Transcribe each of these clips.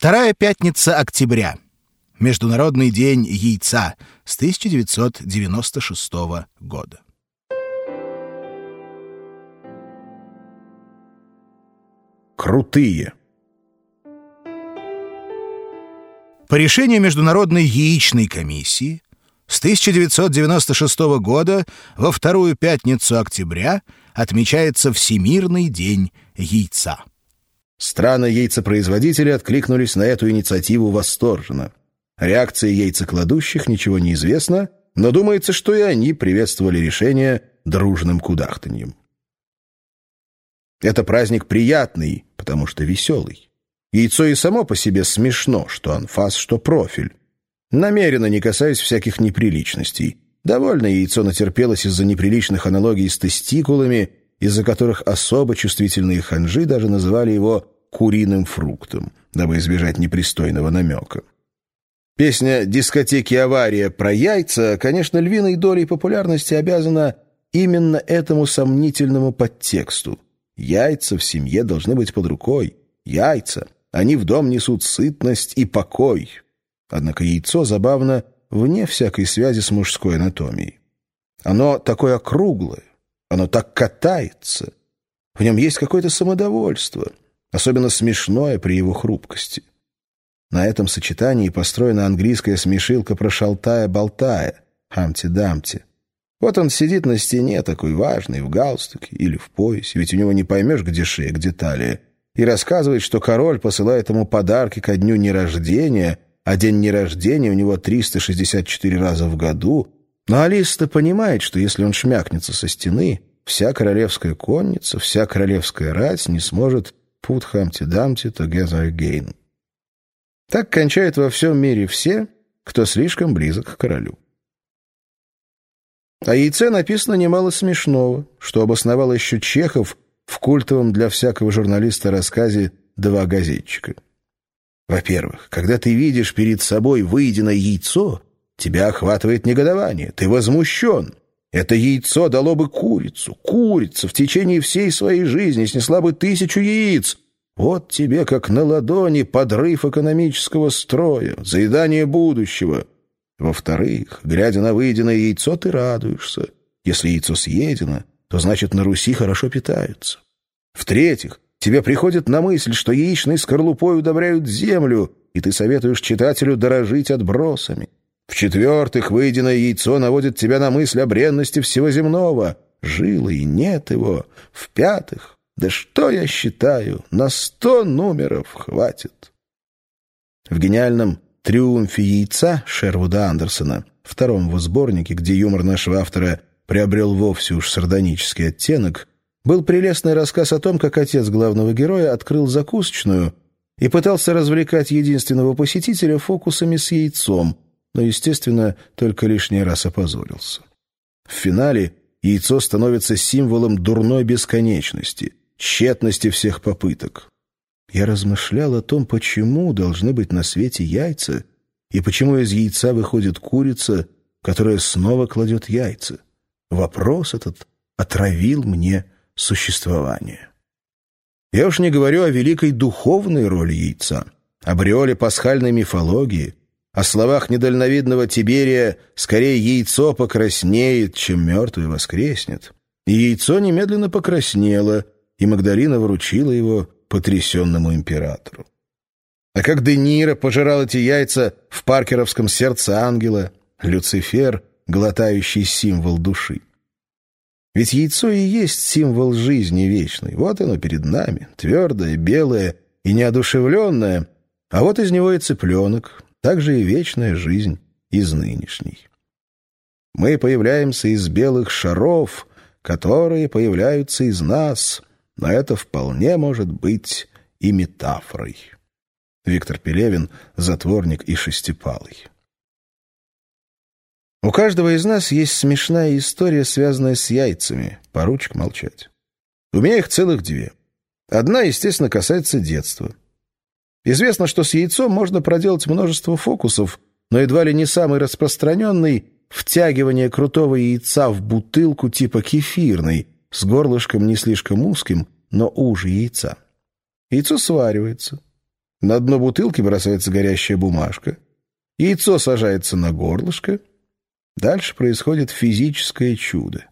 Вторая пятница октября. Международный день яйца с 1996 года. Крутые. По решению Международной яичной комиссии с 1996 года во вторую пятницу октября отмечается Всемирный день яйца. Страны яйцепроизводители откликнулись на эту инициативу восторженно. Реакции яйцекладущих ничего не известно, но думается, что и они приветствовали решение дружным кудахтаньем. Это праздник приятный, потому что веселый. Яйцо и само по себе смешно, что анфас, что профиль. Намеренно не касаясь всяких неприличностей. Довольно яйцо натерпелось из-за неприличных аналогий с тестикулами из-за которых особо чувствительные ханжи даже называли его «куриным фруктом», дабы избежать непристойного намека. Песня «Дискотеки авария» про яйца, конечно, львиной долей популярности обязана именно этому сомнительному подтексту. Яйца в семье должны быть под рукой. Яйца. Они в дом несут сытность и покой. Однако яйцо забавно вне всякой связи с мужской анатомией. Оно такое округлое, оно так катается. В нем есть какое-то самодовольство, особенно смешное при его хрупкости. На этом сочетании построена английская смешилка про шалтая-болтая, Хамти-Дамти. Вот он сидит на стене, такой важный, в галстуке или в поясе, ведь у него не поймешь, где шея, где талия, и рассказывает, что король посылает ему подарки ко дню нерождения, а день нерождения у него 364 раза в году — но Алиса-то понимает, что если он шмякнется со стены, вся королевская конница, вся королевская рать не сможет «put Dumpty together again». Так кончают во всем мире все, кто слишком близок к королю. О яйце написано немало смешного, что обосновал еще Чехов в культовом для всякого журналиста рассказе «Два газетчика». Во-первых, когда ты видишь перед собой выеденное яйцо, Тебя охватывает негодование, ты возмущен. Это яйцо дало бы курицу. Курица в течение всей своей жизни снесла бы тысячу яиц. Вот тебе, как на ладони, подрыв экономического строя, заедание будущего. Во-вторых, глядя на выеденное яйцо, ты радуешься. Если яйцо съедено, то значит на Руси хорошо питаются. В-третьих, тебе приходит на мысль, что яичной скорлупой удобряют землю, и ты советуешь читателю дорожить отбросами. В-четвертых, выеденное яйцо наводит тебя на мысль о бренности всего земного. Жило и нет его. В-пятых, да что я считаю, на сто номеров хватит. В гениальном «Триумфе яйца» Шервуда Андерсона, втором его сборнике, где юмор нашего автора приобрел вовсе уж сардонический оттенок, был прелестный рассказ о том, как отец главного героя открыл закусочную и пытался развлекать единственного посетителя фокусами с яйцом — но, естественно, только лишний раз опозорился. В финале яйцо становится символом дурной бесконечности, тщетности всех попыток. Я размышлял о том, почему должны быть на свете яйца, и почему из яйца выходит курица, которая снова кладет яйца. Вопрос этот отравил мне существование. Я уж не говорю о великой духовной роли яйца, об ореоле пасхальной мифологии, о словах недальновидного Тиберия «скорее яйцо покраснеет, чем мертвый воскреснет». И яйцо немедленно покраснело, и Магдалина вручила его потрясенному императору. А как Де Ниро пожирал эти яйца в паркеровском сердце ангела, Люцифер, глотающий символ души. Ведь яйцо и есть символ жизни вечной. Вот оно перед нами, твердое, белое и неодушевленное, а вот из него и цыпленок, также и вечная жизнь из нынешней. Мы появляемся из белых шаров, которые появляются из нас, но это вполне может быть и метафорой. Виктор Пелевин, затворник и шестипалый. У каждого из нас есть смешная история, связанная с яйцами. Поручик молчать. У меня их целых две. Одна, естественно, касается детства. Известно, что с яйцом можно проделать множество фокусов, но едва ли не самый распространенный — втягивание крутого яйца в бутылку типа кефирной, с горлышком не слишком узким, но уже яйца. Яйцо сваривается. На дно бутылки бросается горящая бумажка. Яйцо сажается на горлышко. Дальше происходит физическое чудо.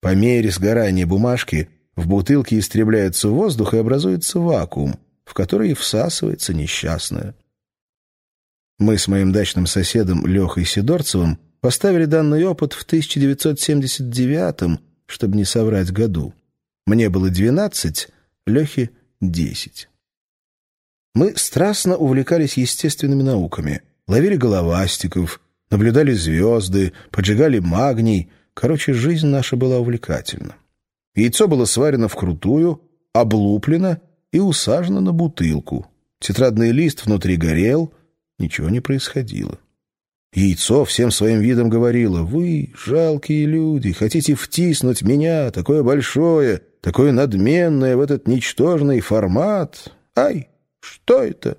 По мере сгорания бумажки в бутылке истребляется воздух и образуется вакуум, в который всасывается несчастное. Мы с моим дачным соседом Лехой Сидорцевым поставили данный опыт в 1979 чтобы не соврать году. Мне было 12, Лехе — 10. Мы страстно увлекались естественными науками, ловили головастиков, наблюдали звезды, поджигали магний. Короче, жизнь наша была увлекательна. Яйцо было сварено вкрутую, облуплено и усажено на бутылку. Тетрадный лист внутри горел, ничего не происходило. Яйцо всем своим видом говорило, «Вы, жалкие люди, хотите втиснуть меня, такое большое, такое надменное, в этот ничтожный формат? Ай, что это?»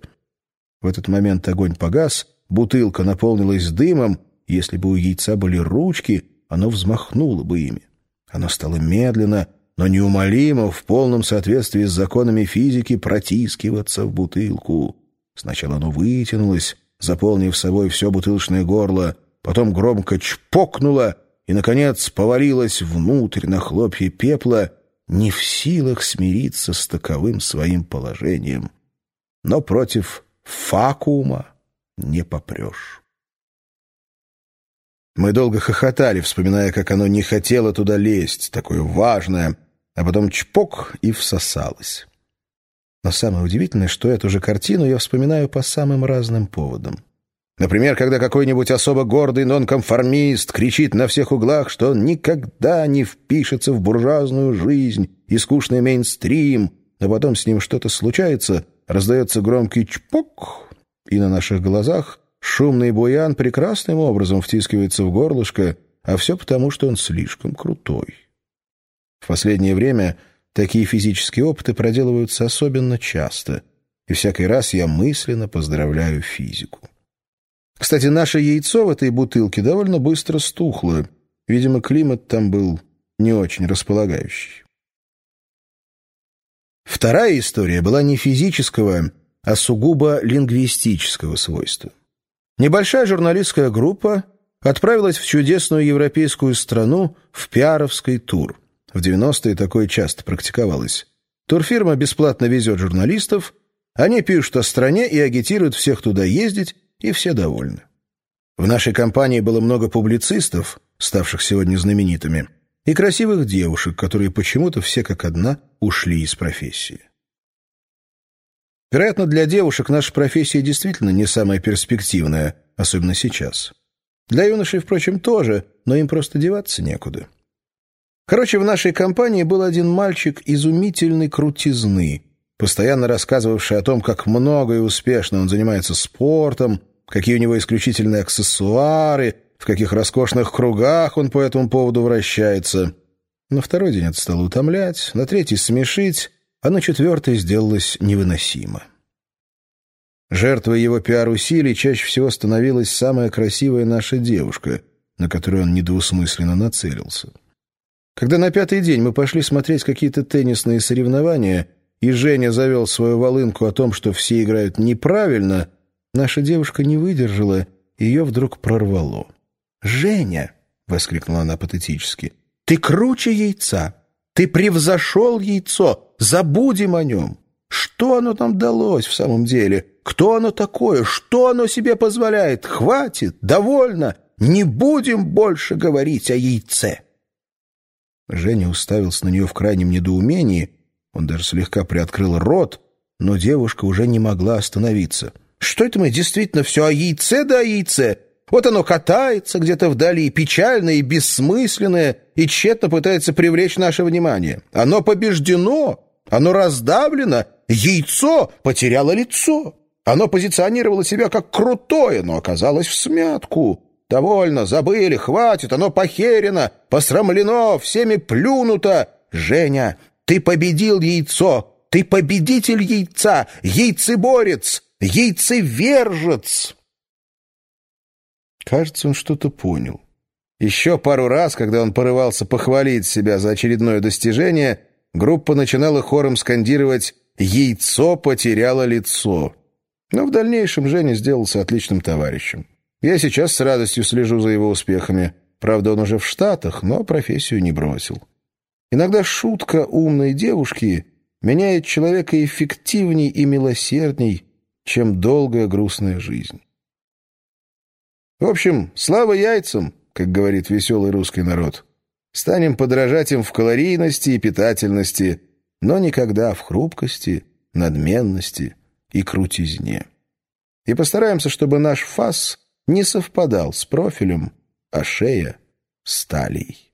В этот момент огонь погас, бутылка наполнилась дымом, если бы у яйца были ручки, оно взмахнуло бы ими. Оно стало медленно, но неумолимо, в полном соответствии с законами физики, протискиваться в бутылку. Сначала оно вытянулось, заполнив собой все бутылочное горло, потом громко чпокнуло и, наконец, повалилось внутрь на хлопья пепла, не в силах смириться с таковым своим положением. Но против факуума не попрешь. Мы долго хохотали, вспоминая, как оно не хотело туда лезть, такое важное, а потом чпок и всосалось. Но самое удивительное, что эту же картину я вспоминаю по самым разным поводам. Например, когда какой-нибудь особо гордый нонконформист кричит на всех углах, что он никогда не впишется в буржуазную жизнь и скучный мейнстрим, а потом с ним что-то случается, раздается громкий чпок, и на наших глазах шумный буян прекрасным образом втискивается в горлышко, а все потому, что он слишком крутой. В последнее время Такие физические опыты проделываются особенно часто, и всякий раз я мысленно поздравляю физику. Кстати, наше яйцо в этой бутылке довольно быстро стухло. Видимо, климат там был не очень располагающий. Вторая история была не физического, а сугубо лингвистического свойства. Небольшая журналистская группа отправилась в чудесную европейскую страну в пиаровский тур – в 90-е такое часто практиковалось. Турфирма бесплатно везет журналистов, они пишут о стране и агитируют всех туда ездить, и все довольны. В нашей компании было много публицистов, ставших сегодня знаменитыми, и красивых девушек, которые почему-то все как одна ушли из профессии. Вероятно, для девушек наша профессия действительно не самая перспективная, особенно сейчас. Для юношей, впрочем, тоже, но им просто деваться некуда. Короче, в нашей компании был один мальчик изумительной крутизны, постоянно рассказывавший о том, как много и успешно он занимается спортом, какие у него исключительные аксессуары, в каких роскошных кругах он по этому поводу вращается. На второй день это стало утомлять, на третий — смешить, а на четвертый сделалось невыносимо. Жертвой его пиар-усилий чаще всего становилась самая красивая наша девушка, на которую он недвусмысленно нацелился. Когда на пятый день мы пошли смотреть какие-то теннисные соревнования, и Женя завел свою волынку о том, что все играют неправильно, наша девушка не выдержала, ее вдруг прорвало. «Женя!» — воскликнула она патетически. «Ты круче яйца! Ты превзошел яйцо! Забудем о нем! Что оно нам далось в самом деле? Кто оно такое? Что оно себе позволяет? Хватит! Довольно! Не будем больше говорить о яйце!» Женя уставился на нее в крайнем недоумении. Он даже слегка приоткрыл рот, но девушка уже не могла остановиться. «Что это мы действительно все о яйце да о яйце? Вот оно катается где-то вдали, печальное и бессмысленное, и тщетно пытается привлечь наше внимание. Оно побеждено, оно раздавлено, яйцо потеряло лицо. Оно позиционировало себя как крутое, но оказалось в смятку. Довольно, забыли, хватит, оно похерено, посрамлено, всеми плюнуто. Женя, ты победил яйцо, ты победитель яйца, яйцеборец, яйцевержец. Кажется, он что-то понял. Еще пару раз, когда он порывался похвалить себя за очередное достижение, группа начинала хором скандировать «Яйцо потеряло лицо». Но в дальнейшем Женя сделался отличным товарищем. Я сейчас с радостью слежу за его успехами. Правда, он уже в Штатах, но профессию не бросил. Иногда шутка умной девушки меняет человека эффективней и милосердней, чем долгая грустная жизнь. В общем, слава яйцам, как говорит веселый русский народ. Станем подражать им в калорийности и питательности, но никогда в хрупкости, надменности и крутизне. И постараемся, чтобы наш фас не совпадал с профилем, а шея — сталей.